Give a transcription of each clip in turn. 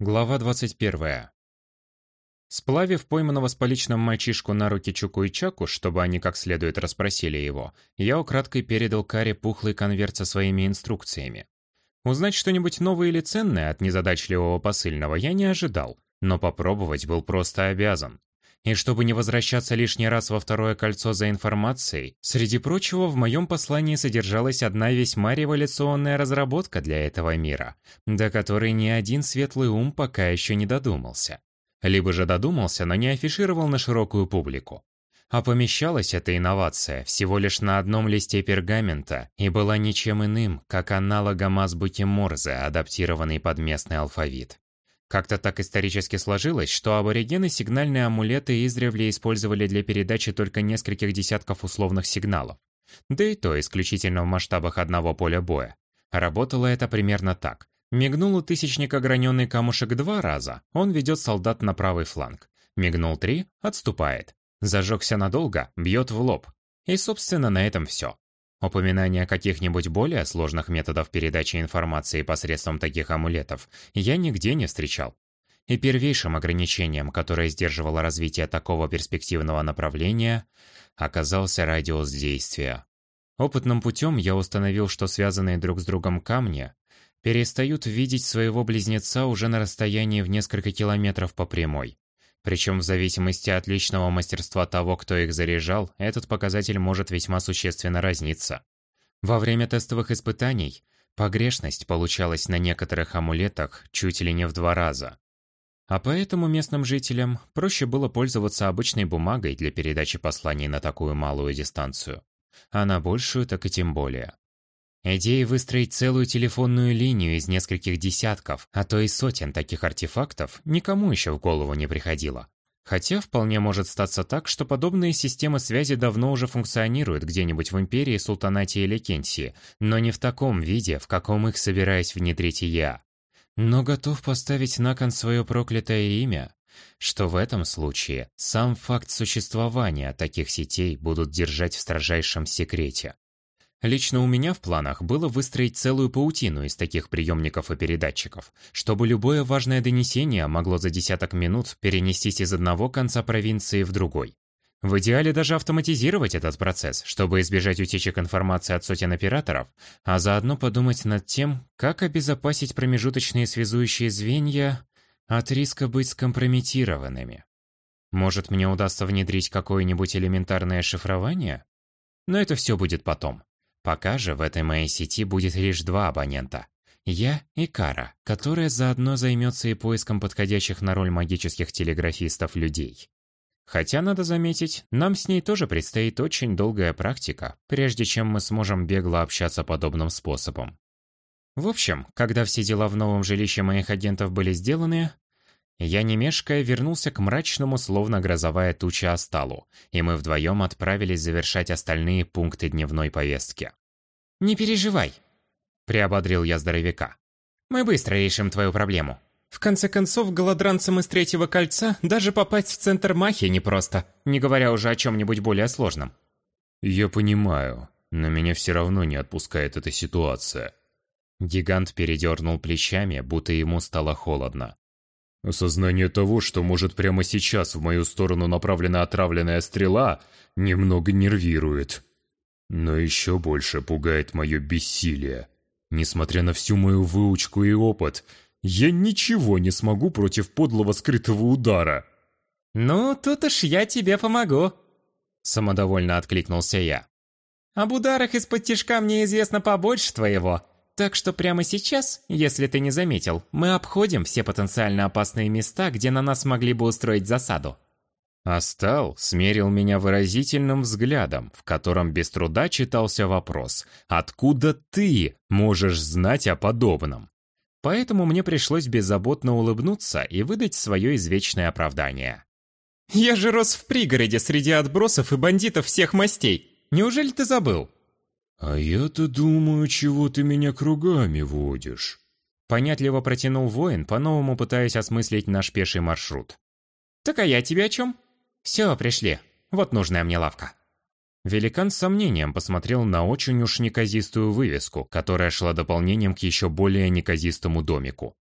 Глава 21. Сплавив пойманного с поличным мальчишку на руки Чуку и Чаку, чтобы они как следует расспросили его, я украдкой передал Каре пухлый конверт со своими инструкциями. Узнать что-нибудь новое или ценное от незадачливого посыльного я не ожидал, но попробовать был просто обязан. И чтобы не возвращаться лишний раз во второе кольцо за информацией, среди прочего в моем послании содержалась одна весьма революционная разработка для этого мира, до которой ни один светлый ум пока еще не додумался. Либо же додумался, но не афишировал на широкую публику. А помещалась эта инновация всего лишь на одном листе пергамента и была ничем иным, как аналогом азбуки Морзе, адаптированный под местный алфавит. Как-то так исторически сложилось, что аборигены сигнальные амулеты издревле использовали для передачи только нескольких десятков условных сигналов. Да и то исключительно в масштабах одного поля боя. Работало это примерно так. Мигнул у тысячника граненый камушек два раза, он ведет солдат на правый фланг. Мигнул три, отступает. Зажегся надолго, бьет в лоб. И, собственно, на этом все. Упоминания каких-нибудь более сложных методов передачи информации посредством таких амулетов я нигде не встречал. И первейшим ограничением, которое сдерживало развитие такого перспективного направления, оказался радиус действия. Опытным путем я установил, что связанные друг с другом камни перестают видеть своего близнеца уже на расстоянии в несколько километров по прямой. Причем в зависимости от личного мастерства того, кто их заряжал, этот показатель может весьма существенно разниться. Во время тестовых испытаний погрешность получалась на некоторых амулетах чуть ли не в два раза. А поэтому местным жителям проще было пользоваться обычной бумагой для передачи посланий на такую малую дистанцию. А на большую так и тем более. Идея выстроить целую телефонную линию из нескольких десятков, а то и сотен таких артефактов никому еще в голову не приходила. Хотя вполне может статься так, что подобные системы связи давно уже функционируют где-нибудь в Империи, Султанате или Кенсии, но не в таком виде, в каком их собираюсь внедрить я. Но готов поставить на кон свое проклятое имя, что в этом случае сам факт существования таких сетей будут держать в строжайшем секрете. Лично у меня в планах было выстроить целую паутину из таких приемников и передатчиков, чтобы любое важное донесение могло за десяток минут перенестись из одного конца провинции в другой. В идеале даже автоматизировать этот процесс, чтобы избежать утечек информации от сотен операторов, а заодно подумать над тем, как обезопасить промежуточные связующие звенья от риска быть скомпрометированными. Может, мне удастся внедрить какое-нибудь элементарное шифрование? Но это все будет потом. Пока же в этой моей сети будет лишь два абонента. Я и Кара, которая заодно займется и поиском подходящих на роль магических телеграфистов людей. Хотя, надо заметить, нам с ней тоже предстоит очень долгая практика, прежде чем мы сможем бегло общаться подобным способом. В общем, когда все дела в новом жилище моих агентов были сделаны, я, не мешкая, вернулся к мрачному, словно грозовая туча Асталу, и мы вдвоем отправились завершать остальные пункты дневной повестки. «Не переживай», — приободрил я здоровяка. «Мы быстро решим твою проблему. В конце концов, голодранцам из Третьего Кольца даже попасть в центр Махи непросто, не говоря уже о чем-нибудь более сложном». «Я понимаю, но меня все равно не отпускает эта ситуация». Гигант передернул плечами, будто ему стало холодно. Осознание того, что может прямо сейчас в мою сторону направлена отравленная стрела, немного нервирует. Но еще больше пугает мое бессилие. Несмотря на всю мою выучку и опыт, я ничего не смогу против подлого скрытого удара. «Ну, тут уж я тебе помогу», — самодовольно откликнулся я. «Об ударах из-под тишка мне известно побольше твоего, так что прямо сейчас, если ты не заметил, мы обходим все потенциально опасные места, где на нас могли бы устроить засаду. Астал смерил меня выразительным взглядом, в котором без труда читался вопрос «Откуда ты можешь знать о подобном?» Поэтому мне пришлось беззаботно улыбнуться и выдать свое извечное оправдание. «Я же рос в пригороде среди отбросов и бандитов всех мастей. Неужели ты забыл?» «А я-то думаю, чего ты меня кругами водишь?» Понятливо протянул воин, по-новому пытаясь осмыслить наш пеший маршрут. «Так а я тебе о чем?» «Все, пришли. Вот нужная мне лавка». Великан с сомнением посмотрел на очень уж неказистую вывеску, которая шла дополнением к еще более неказистому домику.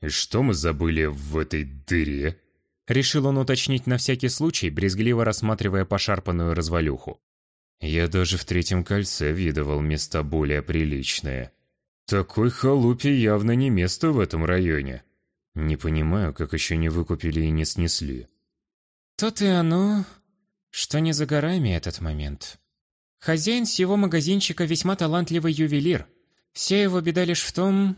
И что мы забыли в этой дыре? Решил он уточнить на всякий случай, брезгливо рассматривая пошарпанную развалюху. Я даже в третьем кольце видывал места более приличные. Такой халупе явно не место в этом районе. Не понимаю, как еще не выкупили и не снесли. Тут и оно, что не за горами этот момент. Хозяин всего магазинчика весьма талантливый ювелир. Вся его беда лишь в том,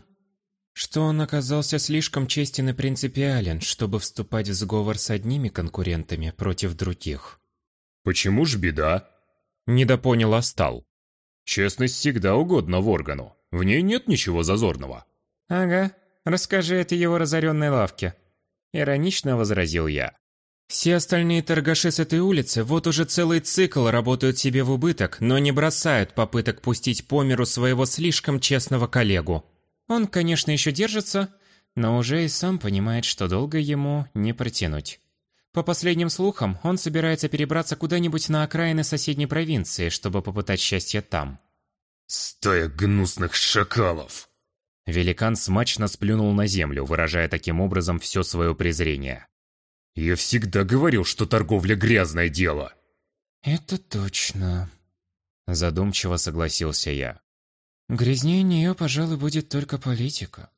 что он оказался слишком честен и принципиален, чтобы вступать в сговор с одними конкурентами против других. «Почему ж беда?» Недопонял Астал. «Честность всегда угодна в органу. В ней нет ничего зазорного». «Ага, расскажи это его разоренной лавке», — иронично возразил я. Все остальные торгаши с этой улицы вот уже целый цикл работают себе в убыток, но не бросают попыток пустить по миру своего слишком честного коллегу. Он, конечно, еще держится, но уже и сам понимает, что долго ему не протянуть. По последним слухам, он собирается перебраться куда-нибудь на окраины соседней провинции, чтобы попытать счастье там. «Стая гнусных шакалов!» Великан смачно сплюнул на землю, выражая таким образом все свое презрение. «Я всегда говорил, что торговля – грязное дело!» «Это точно», – задумчиво согласился я. «Грязнее нее, пожалуй, будет только политика.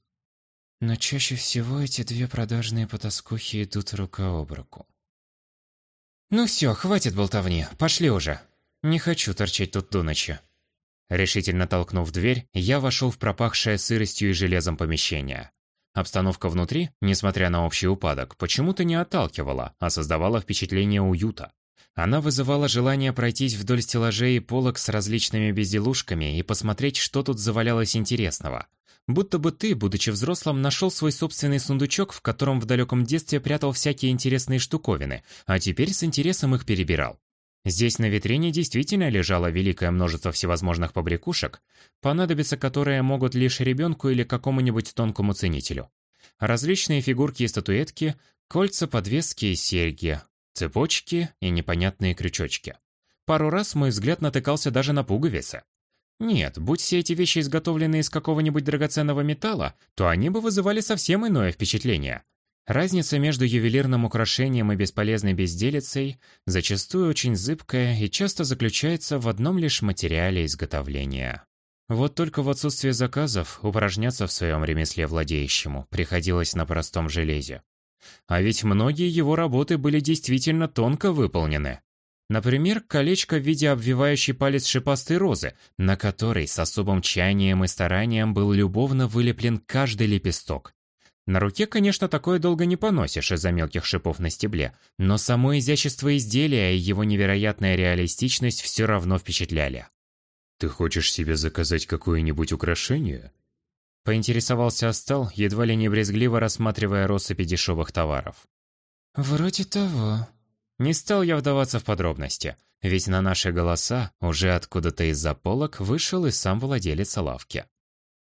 Но чаще всего эти две продажные потаскухи идут рука об руку». «Ну все, хватит болтовни, пошли уже. Не хочу торчать тут до ночи». Решительно толкнув дверь, я вошел в пропахшее сыростью и железом помещение. Обстановка внутри, несмотря на общий упадок, почему-то не отталкивала, а создавала впечатление уюта. Она вызывала желание пройтись вдоль стеллажей и полок с различными безделушками и посмотреть, что тут завалялось интересного. Будто бы ты, будучи взрослым, нашел свой собственный сундучок, в котором в далеком детстве прятал всякие интересные штуковины, а теперь с интересом их перебирал. Здесь на витрине действительно лежало великое множество всевозможных побрякушек, понадобиться которые могут лишь ребенку или какому-нибудь тонкому ценителю. Различные фигурки и статуэтки, кольца, подвески и серьги, цепочки и непонятные крючочки. Пару раз мой взгляд натыкался даже на пуговицы. Нет, будь все эти вещи изготовлены из какого-нибудь драгоценного металла, то они бы вызывали совсем иное впечатление. Разница между ювелирным украшением и бесполезной безделицей зачастую очень зыбкая и часто заключается в одном лишь материале изготовления. Вот только в отсутствие заказов упражняться в своем ремесле владеющему приходилось на простом железе. А ведь многие его работы были действительно тонко выполнены. Например, колечко в виде обвивающей палец шипастой розы, на которой с особым чаянием и старанием был любовно вылеплен каждый лепесток, на руке, конечно, такое долго не поносишь из-за мелких шипов на стебле, но само изящество изделия и его невероятная реалистичность все равно впечатляли. «Ты хочешь себе заказать какое-нибудь украшение?» Поинтересовался Астал, едва ли не брезгливо рассматривая россыпи дешевых товаров. «Вроде того». Не стал я вдаваться в подробности, ведь на наши голоса уже откуда-то из-за полок вышел и сам владелец лавки.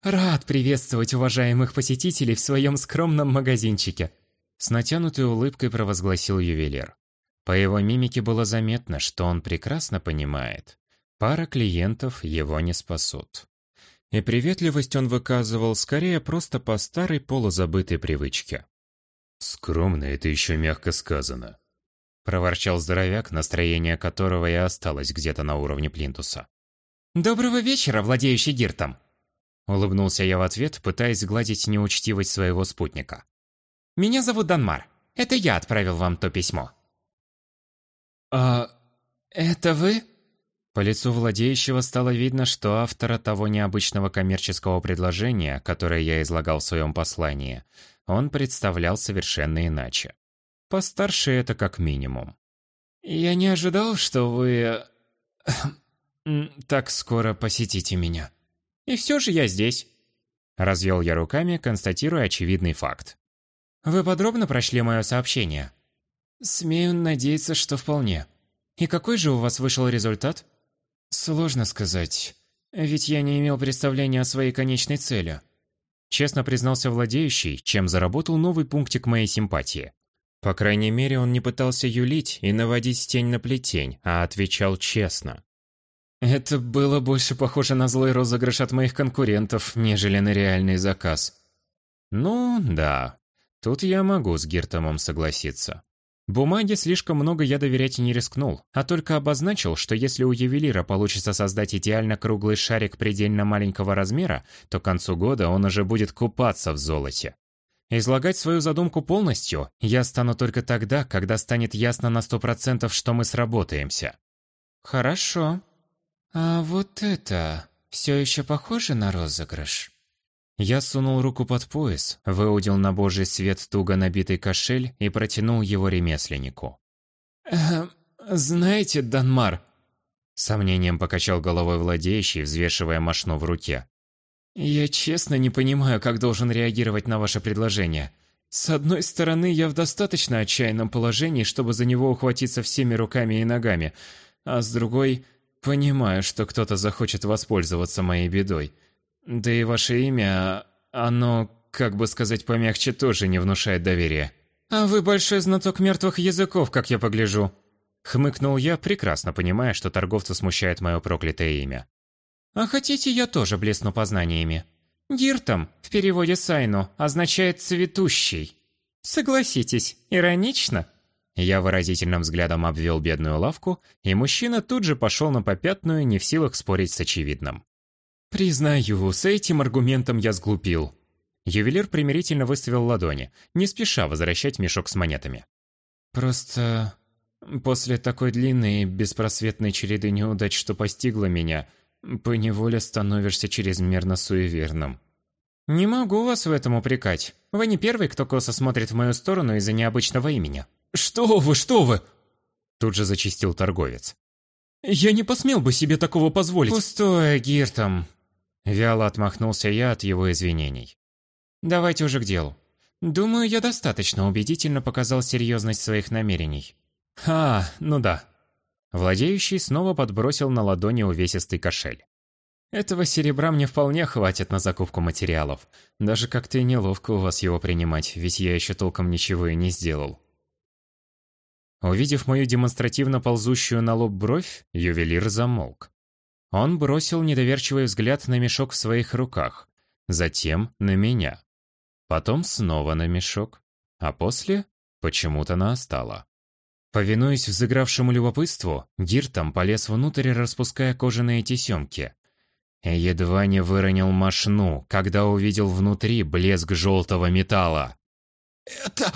«Рад приветствовать уважаемых посетителей в своем скромном магазинчике», с натянутой улыбкой провозгласил ювелир. По его мимике было заметно, что он прекрасно понимает. Пара клиентов его не спасут. И приветливость он выказывал скорее просто по старой полузабытой привычке. «Скромно это еще мягко сказано», — проворчал здоровяк, настроение которого и осталось где-то на уровне плинтуса. «Доброго вечера, владеющий Гиртом!» Улыбнулся я в ответ, пытаясь сгладить неучтивость своего спутника. «Меня зовут Данмар. Это я отправил вам то письмо». «А... это вы?» По лицу владеющего стало видно, что автора того необычного коммерческого предложения, которое я излагал в своем послании, он представлял совершенно иначе. Постарше это как минимум. «Я не ожидал, что вы... так скоро посетите меня». И все же я здесь. Развел я руками, констатируя очевидный факт. Вы подробно прошли мое сообщение? Смею надеяться, что вполне. И какой же у вас вышел результат? Сложно сказать. Ведь я не имел представления о своей конечной цели. Честно признался владеющий, чем заработал новый пунктик моей симпатии. По крайней мере, он не пытался юлить и наводить тень на плетень, а отвечал честно. Это было больше похоже на злой розыгрыш от моих конкурентов, нежели на реальный заказ. Ну, да. Тут я могу с Гиртомом согласиться. Бумаге слишком много я доверять не рискнул, а только обозначил, что если у ювелира получится создать идеально круглый шарик предельно маленького размера, то к концу года он уже будет купаться в золоте. Излагать свою задумку полностью я стану только тогда, когда станет ясно на сто процентов, что мы сработаемся. Хорошо. А вот это все еще похоже на розыгрыш? Я сунул руку под пояс, выудил на божий свет туго набитый кошель и протянул его ремесленнику. «Эм, знаете, Данмар...» Сомнением покачал головой владеющий, взвешивая мошну в руке. «Я честно не понимаю, как должен реагировать на ваше предложение. С одной стороны, я в достаточно отчаянном положении, чтобы за него ухватиться всеми руками и ногами, а с другой, понимаю, что кто-то захочет воспользоваться моей бедой». Да и ваше имя, оно, как бы сказать помягче, тоже не внушает доверия. А вы большой знаток мертвых языков, как я погляжу. Хмыкнул я, прекрасно понимая, что торговца смущает мое проклятое имя. А хотите, я тоже блесну познаниями. Гиртом, в переводе Сайну, означает «цветущий». Согласитесь, иронично? Я выразительным взглядом обвел бедную лавку, и мужчина тут же пошел на попятную, не в силах спорить с очевидным. «Признаю, с этим аргументом я сглупил». Ювелир примирительно выставил ладони, не спеша возвращать мешок с монетами. «Просто после такой длинной беспросветной череды неудач, что постигла меня, поневоле становишься чрезмерно суеверным». «Не могу вас в этом упрекать. Вы не первый, кто косо смотрит в мою сторону из-за необычного имени». «Что вы, что вы!» Тут же зачистил торговец. «Я не посмел бы себе такого позволить». «Пустое, Гиртом. Вяло отмахнулся я от его извинений. «Давайте уже к делу. Думаю, я достаточно убедительно показал серьезность своих намерений». «А, ну да». Владеющий снова подбросил на ладони увесистый кошель. «Этого серебра мне вполне хватит на закупку материалов. Даже как-то и неловко у вас его принимать, ведь я еще толком ничего и не сделал». Увидев мою демонстративно ползущую на лоб бровь, ювелир замолк. Он бросил недоверчивый взгляд на мешок в своих руках, затем на меня. Потом снова на мешок, а после почему-то на остало. Повинуясь взыгравшему любопытству, Гиртом полез внутрь, распуская кожаные тесемки. Едва не выронил мошну, когда увидел внутри блеск желтого металла. «Это...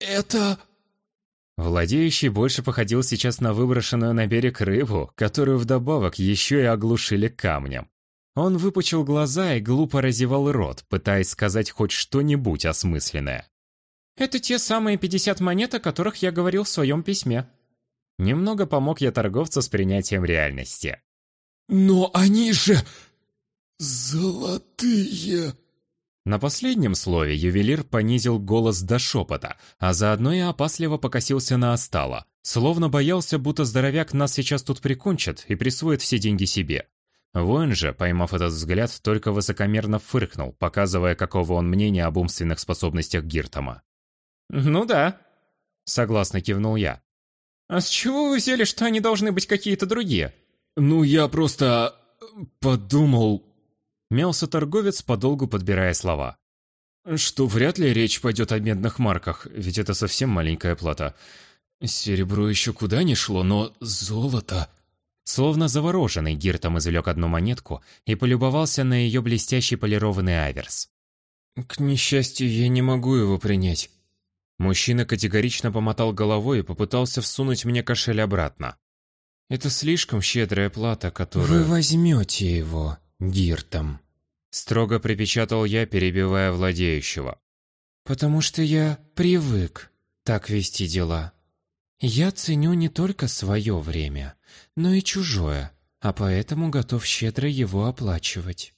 это...» Владеющий больше походил сейчас на выброшенную на берег рыбу, которую вдобавок еще и оглушили камнем. Он выпучил глаза и глупо разевал рот, пытаясь сказать хоть что-нибудь осмысленное. «Это те самые 50 монет, о которых я говорил в своем письме». Немного помог я торговцу с принятием реальности. «Но они же... золотые!» На последнем слове ювелир понизил голос до шепота, а заодно и опасливо покосился на Остала, словно боялся, будто здоровяк нас сейчас тут прикончит и присвоит все деньги себе. Воин же, поймав этот взгляд, только высокомерно фыркнул, показывая, какого он мнения об умственных способностях Гиртома. «Ну да», — согласно кивнул я. «А с чего вы взяли, что они должны быть какие-то другие?» «Ну, я просто... подумал...» Мялся торговец, подолгу подбирая слова. «Что вряд ли речь пойдет о медных марках, ведь это совсем маленькая плата. Серебро еще куда ни шло, но золото...» Словно завороженный, Гиртом извлек одну монетку и полюбовался на ее блестящий полированный аверс. «К несчастью, я не могу его принять». Мужчина категорично помотал головой и попытался всунуть мне кошель обратно. «Это слишком щедрая плата, которую...» «Вы возьмете его», Гиртом. Строго припечатал я, перебивая владеющего. Потому что я привык так вести дела. Я ценю не только свое время, но и чужое, а поэтому готов щедро его оплачивать.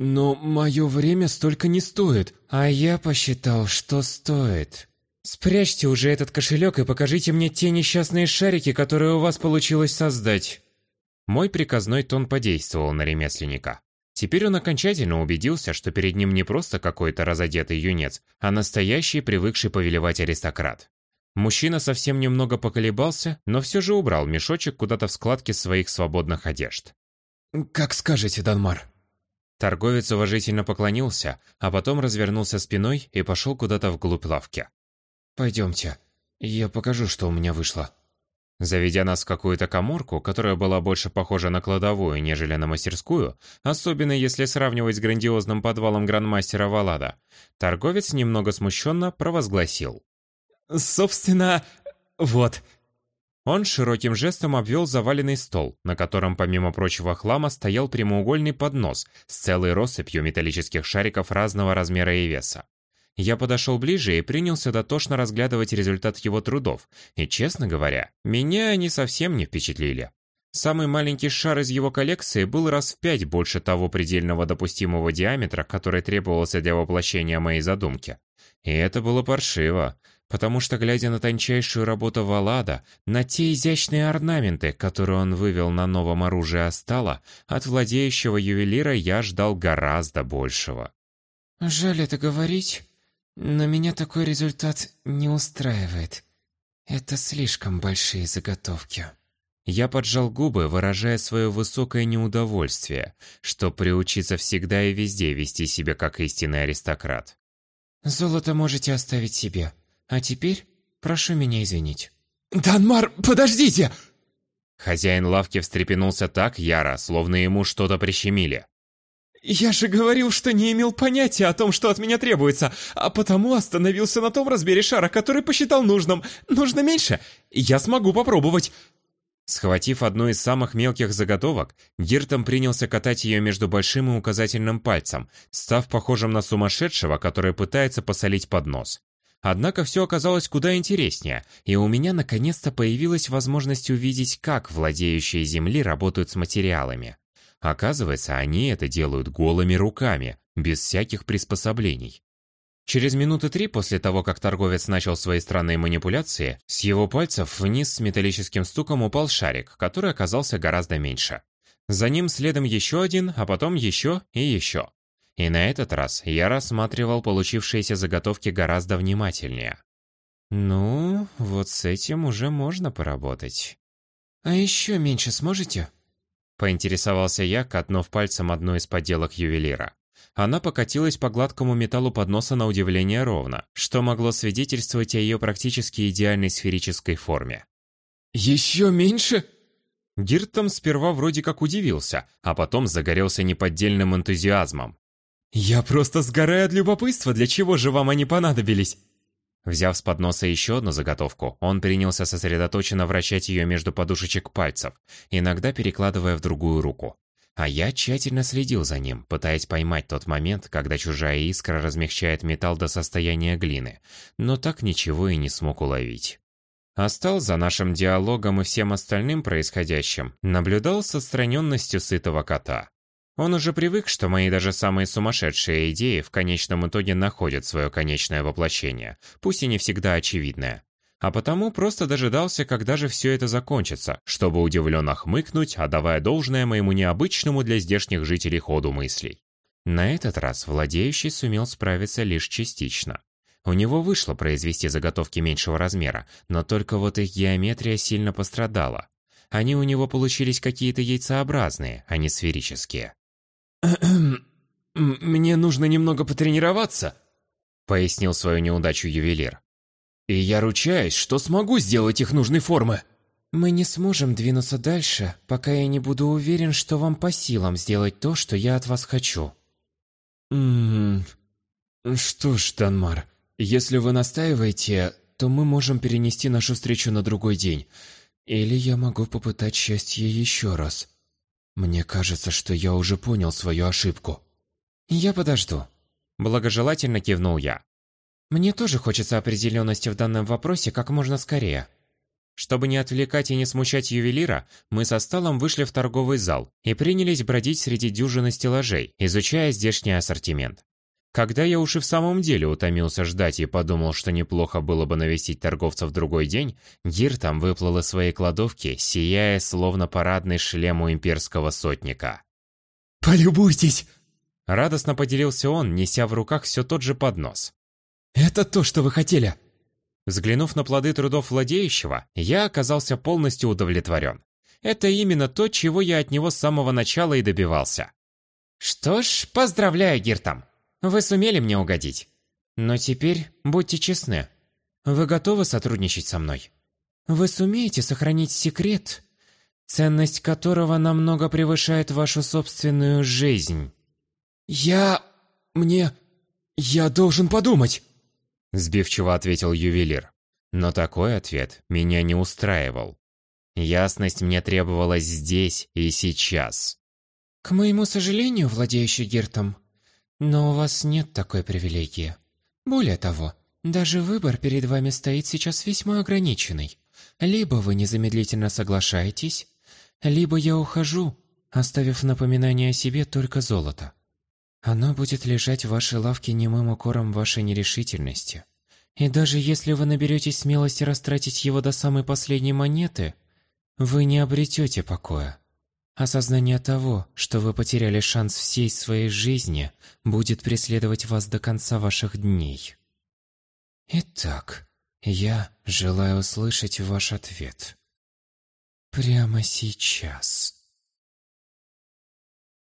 Но мое время столько не стоит, а я посчитал, что стоит. Спрячьте уже этот кошелек и покажите мне те несчастные шарики, которые у вас получилось создать. Мой приказной тон подействовал на ремесленника. Теперь он окончательно убедился, что перед ним не просто какой-то разодетый юнец, а настоящий привыкший повелевать аристократ. Мужчина совсем немного поколебался, но все же убрал мешочек куда-то в складки своих свободных одежд. «Как скажете, Данмар». Торговец уважительно поклонился, а потом развернулся спиной и пошел куда-то вглубь лавки. «Пойдемте, я покажу, что у меня вышло». Заведя нас в какую-то коморку, которая была больше похожа на кладовую, нежели на мастерскую, особенно если сравнивать с грандиозным подвалом грандмастера Валада, торговец немного смущенно провозгласил. «Собственно, вот». Он широким жестом обвел заваленный стол, на котором помимо прочего хлама стоял прямоугольный поднос с целой россыпью металлических шариков разного размера и веса. Я подошел ближе и принялся дотошно разглядывать результат его трудов, и, честно говоря, меня они совсем не впечатлили. Самый маленький шар из его коллекции был раз в пять больше того предельного допустимого диаметра, который требовался для воплощения моей задумки. И это было паршиво, потому что, глядя на тончайшую работу Валада, на те изящные орнаменты, которые он вывел на новом оружии Астала, от владеющего ювелира я ждал гораздо большего. «Жаль это говорить», но меня такой результат не устраивает. Это слишком большие заготовки. Я поджал губы, выражая свое высокое неудовольствие, что приучиться всегда и везде вести себя как истинный аристократ. Золото можете оставить себе. А теперь прошу меня извинить. «Данмар, подождите!» Хозяин лавки встрепенулся так яро, словно ему что-то прищемили. «Я же говорил, что не имел понятия о том, что от меня требуется, а потому остановился на том размере шара, который посчитал нужным. Нужно меньше? Я смогу попробовать». Схватив одну из самых мелких заготовок, Гиртом принялся катать ее между большим и указательным пальцем, став похожим на сумасшедшего, который пытается посолить под нос. Однако все оказалось куда интереснее, и у меня наконец-то появилась возможность увидеть, как владеющие Земли работают с материалами. Оказывается, они это делают голыми руками, без всяких приспособлений. Через минуты три после того, как торговец начал свои странные манипуляции, с его пальцев вниз с металлическим стуком упал шарик, который оказался гораздо меньше. За ним следом еще один, а потом еще и еще. И на этот раз я рассматривал получившиеся заготовки гораздо внимательнее. Ну, вот с этим уже можно поработать. А еще меньше сможете? Поинтересовался я, катнув пальцем одну из подделок ювелира. Она покатилась по гладкому металлу подноса на удивление ровно, что могло свидетельствовать о ее практически идеальной сферической форме. «Еще меньше?» Гиртом сперва вроде как удивился, а потом загорелся неподдельным энтузиазмом. «Я просто сгораю от любопытства, для чего же вам они понадобились?» Взяв с подноса еще одну заготовку, он принялся сосредоточенно вращать ее между подушечек пальцев, иногда перекладывая в другую руку. А я тщательно следил за ним, пытаясь поймать тот момент, когда чужая искра размягчает металл до состояния глины, но так ничего и не смог уловить. Остал за нашим диалогом и всем остальным происходящим, наблюдал с отстраненностью сытого кота. Он уже привык, что мои даже самые сумасшедшие идеи в конечном итоге находят свое конечное воплощение, пусть и не всегда очевидное. А потому просто дожидался, когда же все это закончится, чтобы удивленно хмыкнуть, отдавая должное моему необычному для здешних жителей ходу мыслей. На этот раз владеющий сумел справиться лишь частично. У него вышло произвести заготовки меньшего размера, но только вот их геометрия сильно пострадала. Они у него получились какие-то яйцеобразные, а не сферические. «Мне нужно немного потренироваться», — пояснил свою неудачу ювелир. «И я ручаюсь, что смогу сделать их нужной формы». «Мы не сможем двинуться дальше, пока я не буду уверен, что вам по силам сделать то, что я от вас хочу». «Ммм... Что ж, Данмар, если вы настаиваете, то мы можем перенести нашу встречу на другой день. Или я могу попытать счастье еще раз». Мне кажется, что я уже понял свою ошибку. Я подожду. Благожелательно кивнул я. Мне тоже хочется определенности в данном вопросе как можно скорее. Чтобы не отвлекать и не смущать ювелира, мы со столом вышли в торговый зал и принялись бродить среди дюжины стеллажей, изучая здешний ассортимент. Когда я уж и в самом деле утомился ждать и подумал, что неплохо было бы навестить торговца в другой день, Гир там выплыл из своей кладовки, сияя словно парадный шлем у имперского сотника. «Полюбуйтесь!» Радостно поделился он, неся в руках все тот же поднос. «Это то, что вы хотели!» Взглянув на плоды трудов владеющего, я оказался полностью удовлетворен. Это именно то, чего я от него с самого начала и добивался. Что ж, поздравляю, Гиртам. Вы сумели мне угодить. Но теперь будьте честны. Вы готовы сотрудничать со мной? Вы сумеете сохранить секрет, ценность которого намного превышает вашу собственную жизнь? Я... мне... я должен подумать. Сбивчиво ответил ювелир. Но такой ответ меня не устраивал. Ясность мне требовалась здесь и сейчас. К моему сожалению, владеющий Гиртом, но у вас нет такой привилегии. Более того, даже выбор перед вами стоит сейчас весьма ограниченный. Либо вы незамедлительно соглашаетесь, либо я ухожу, оставив напоминание о себе только золото. Оно будет лежать в вашей лавке немым укором вашей нерешительности. И даже если вы наберетесь смелости растратить его до самой последней монеты, вы не обретете покоя. Осознание того, что вы потеряли шанс всей своей жизни, будет преследовать вас до конца ваших дней. Итак, я желаю услышать ваш ответ. Прямо сейчас.